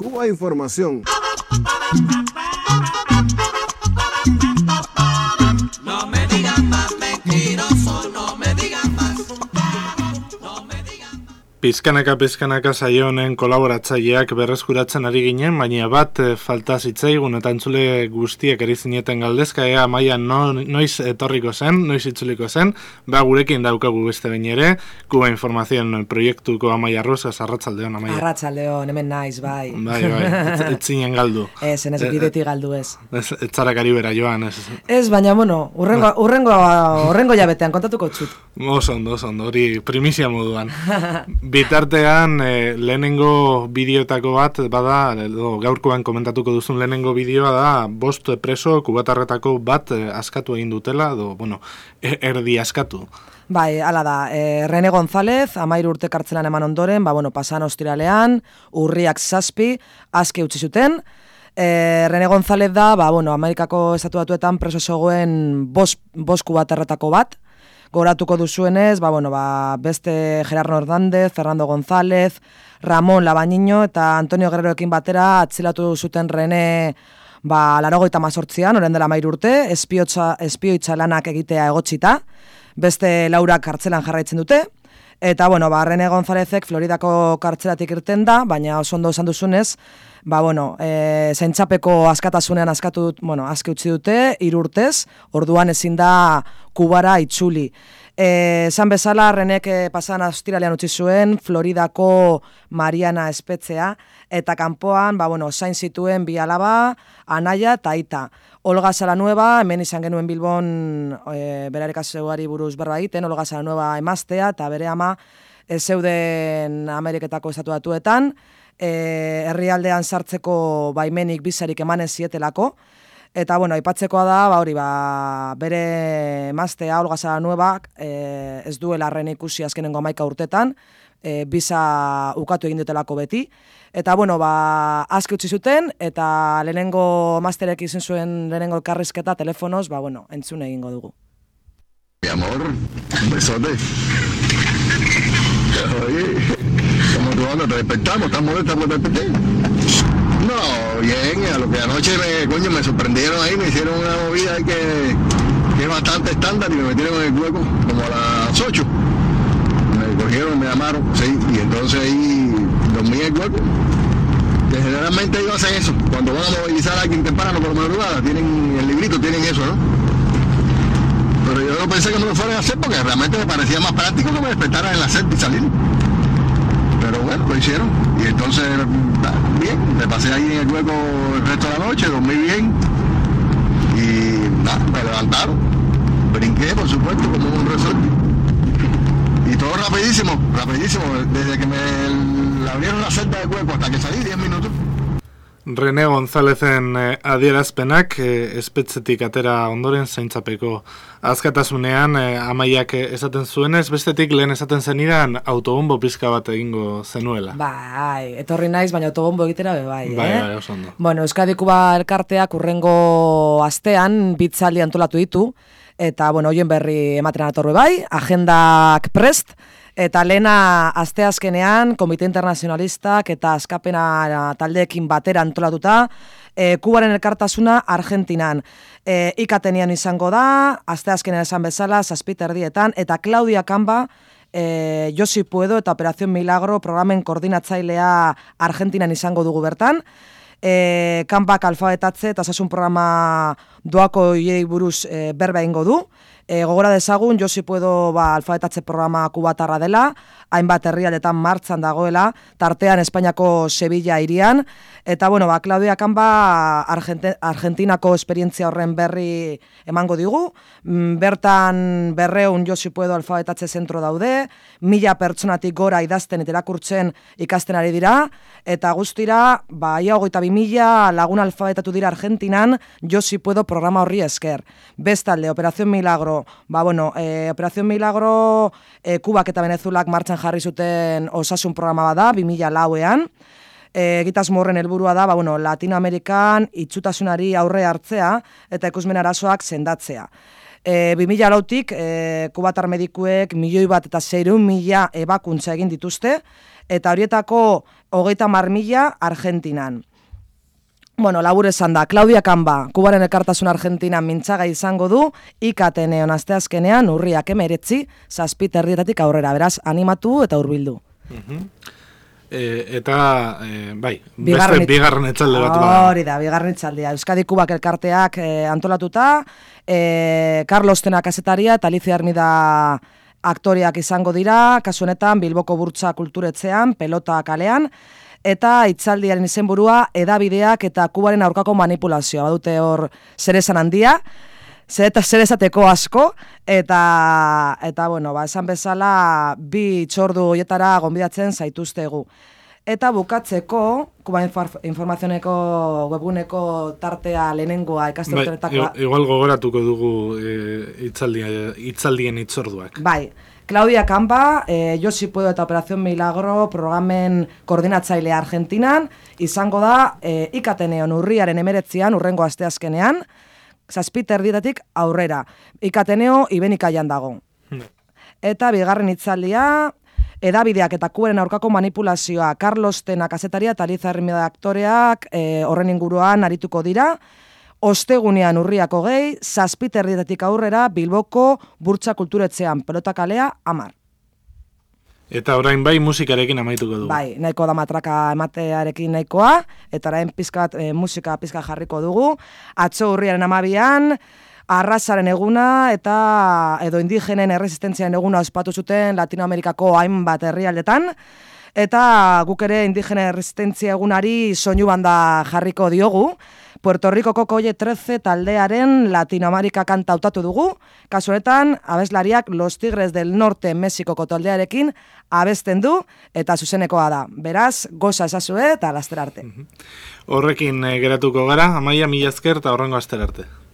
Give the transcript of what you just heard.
Cuba Información. Pizkanaka pizkanaka saio honen kolaboratzaileak berreskuratzen ari ginen, baina bat e, falta zitzaigun eta entzule guztiak eri zineten galdezka, ea maia no, noiz etorriko zen, noiz itzuliko zen, ba gurekin daukagu beste bain ere, kuba informazioen proiektuko amaia rosa, arratzaldeon amaia. Arratzaldeon, hemen naiz, bai. Bai, bai, ez zinen galdu. Ez, enez, bideti galdu ez. Ez, ez zarak ari bera joan, ez. Ez, baina, bueno, urrengo, urrengo, urrengo jabetean, kontatuko txut. Oso ondo, oso ondo, hori primizia moduan. Bitartean, e, lehenengo bideotako bat, bada, edo, gaurkoan komentatuko duzun lehenengo bideoa da, bost preso kubatarretako bat e, askatu egin dutela, edo, bueno, e, erdi askatu. Bai, ala da, e, Rene González, amairu urte kartzelan eman ondoren, ba, bueno, pasan ostiralean, urriak zazpi, aske utzi zuten, e, Rene González da, ba, bueno, Amerikako estatuatuetan preso zegoen bost, bost kubatarretako bat, goratuko duzuenez, ba, bueno, ba, beste Gerardo Hernández, Fernando González, Ramón Labañino eta Antonio Guerreroekin batera atzilatu zuten rene ba, larogoita mazortzian, oren dela mair urte, espioitza lanak egitea egotxita, beste laurak kartzelan jarraitzen dute, Eta, bueno, ba, Rene Gonzálezek Floridako kartzelatik irten da, baina oso ondo esan duzunez, ba, bueno, e, zentzapeko askatasunean askatu, bueno, aske utzi dute, irurtez, orduan ezin da kubara itzuli. E, esan bezala, Renek e, pasan astiralean utzi zuen, Floridako Mariana espetzea, eta kanpoan, ba, bueno, zain zituen bi alaba, anaia eta aita. Olga Salanueva, hemen izan genuen Bilbon e, berarek buruz berba egiten, Olga Salanueva emaztea, eta bere ama ez zeuden Ameriketako estatu datuetan, e, herrialdean sartzeko baimenik bizarik emanez zietelako, Eta, bueno, aipatzekoa da, ba, hori, ba, bere emaztea, Olga Salanueva, e, ez duela arren ikusi azkenengo amaika urtetan, e, biza ukatu egin dutelako beti, Eta, bueno, ba, aski utzi zuten, eta lehenengo masterek izan zuen lehenengo elkarrizketa telefonoz, ba, bueno, entzune egingo dugu. Mi amor, besote. Oye, ¿cómo tú andas? ¿Te despertamos? ¿Estás molesta por despertar? No, bien, a lo que anoche me, coño, me sorprendieron ahí, me hicieron una movida que, que es bastante estándar y me metieron en el hueco como a las 8. Me cogieron, me llamaron, sí, y entonces ahí dormí en el hueco que generalmente ellos hacen eso. Cuando van a movilizar a alguien temprano por madrugada, tienen el librito, tienen eso, ¿no? Pero yo no pensé que me lo fueran a hacer porque realmente me parecía más práctico que me despertaran en la celda y salir. Pero bueno, lo hicieron. Y entonces, bien, me pasé ahí en el hueco el resto de la noche, dormí bien. Y nada, me levantaron. Brinqué, por supuesto, como un resorte. Y todo rapidísimo, rapidísimo, desde que me abrieron la celda de hueco hasta que salí, 10 minutos. Rene Gonzalezen eh, adierazpenak eh, espetzetik atera ondoren zaintzapeko azkatasunean eh, amaiak esaten zuenez, bestetik lehen esaten zenidan autobombo pizka bat egingo zenuela. Bai, etorri naiz, baina autobombo egitera be bai, bai, eh? Bai, oso ondo. Bueno, Euskadiko ba elkarteak urrengo astean bitzaldi antolatu ditu, eta, bueno, hoien berri ematen atorbe bai, agendak prest, Eta lena asteazkenean Komite Internacionalistak eta Askapena taldeekin batera antolatuta, e, Kubaren elkartasuna Argentinan. E, ikatenian izango da, asteazkenean esan bezala, erdietan, eta Claudia Kamba, e, Josi Puedo eta Operación Milagro programen koordinatzailea Argentinan izango dugu bertan. E, kanpak alfabetatze eta sasun programa doako iei buruz e, berba ingo du. E, gogora dezagun, Josi Puedo ba, alfabetatze programa kubatarra dela, hainbat herrialdetan martzan dagoela, tartean Espainiako Sevilla irian, eta bueno, ba, Claudia Kamba Argentinako esperientzia horren berri emango digu, mm, bertan berreun Josi Puedo alfabetatze zentro daude, mila pertsonatik gora idazten eta irakurtzen ikasten ari dira, eta guztira, ba, ia hogeita mila lagun alfabetatu dira Argentinan Josi Puedo programa horri esker. Bestalde, Operación Milagro ba, bueno, e, Operación Milagro e, Kubak eta Venezuelak martxan jarri zuten osasun programa bada, 2000 lauean, e, egitaz morren helburua da, ba, bueno, Latinoamerikan itxutasunari aurre hartzea eta ikusmen arazoak sendatzea. E, 2000 lautik, e, kubatar medikuek milioi bat eta zeireun mila ebakuntza egin dituzte, eta horietako hogeita marmila Argentinan. Bueno, labur esan da, Claudia Kamba, Kubaren ekartasun Argentina mintzaga izango du, ikaten eon azkenean urriak emeretzi, zazpit erdietatik aurrera, beraz, animatu eta hurbildu. E, eta, e, bai, bigarren beste bigarren etxalde bat bada. Hori da, bigarren etxaldea. Euskadi Kubak elkarteak e, antolatuta, e, Carlos Tenak azetaria eta Alicia Armida aktoriak izango dira, kasunetan Bilboko Burtsa kulturetzean, pelota kalean, eta itzaldiaren izenburua edabideak eta kubaren aurkako manipulazioa. Badute hor zerezan handia, zer eta zer esateko asko, eta, eta bueno, ba, esan bezala bi txordu hoietara gonbidatzen zaituztegu. Eta bukatzeko, Kuba Informazioneko webuneko tartea lehenengoa ikastoretako. Bai, igual gogoratuko dugu e, itzaldien itzorduak. Bai, Claudia Kampa, e, Josi Puedo eta Operación Milagro programen koordinatzailea Argentinan, izango da e, ikateneon urriaren emeretzian, urrengo asteazkenean, zazpiter ditatik aurrera. Ikateneo ibenikaian dago. Hmm. Eta bigarren itzaldia, edabideak eta kueren aurkako manipulazioa, Carlos Tena kazetaria eta Liza aktoreak e, horren inguruan arituko dira, Ostegunean urriako gehi, zazpiterrietetik aurrera Bilboko burtsa kulturetzean pelotakalea amar. Eta orain bai musikarekin amaituko du. Bai, nahiko da matraka ematearekin nahikoa, eta orain pizkat, e, musika pizka jarriko dugu. Atzo urriaren amabian, arrasaren eguna eta edo indigenen erresistentziaren eguna ospatu zuten Latinoamerikako hainbat herrialdetan. Eta guk ere indigene erresistentzia egunari soinu banda jarriko diogu. Puerto Rico Kokoye 13 taldearen Latinoamerika kanta hautatu dugu. Kasuetan, abeslariak Los Tigres del Norte Mexikoko taldearekin abesten du eta zuzenekoa da. Beraz, goza esazue eta lasterarte. Horrekin eh, geratuko gara, amaia mila ezker eta horrengo asterarte. que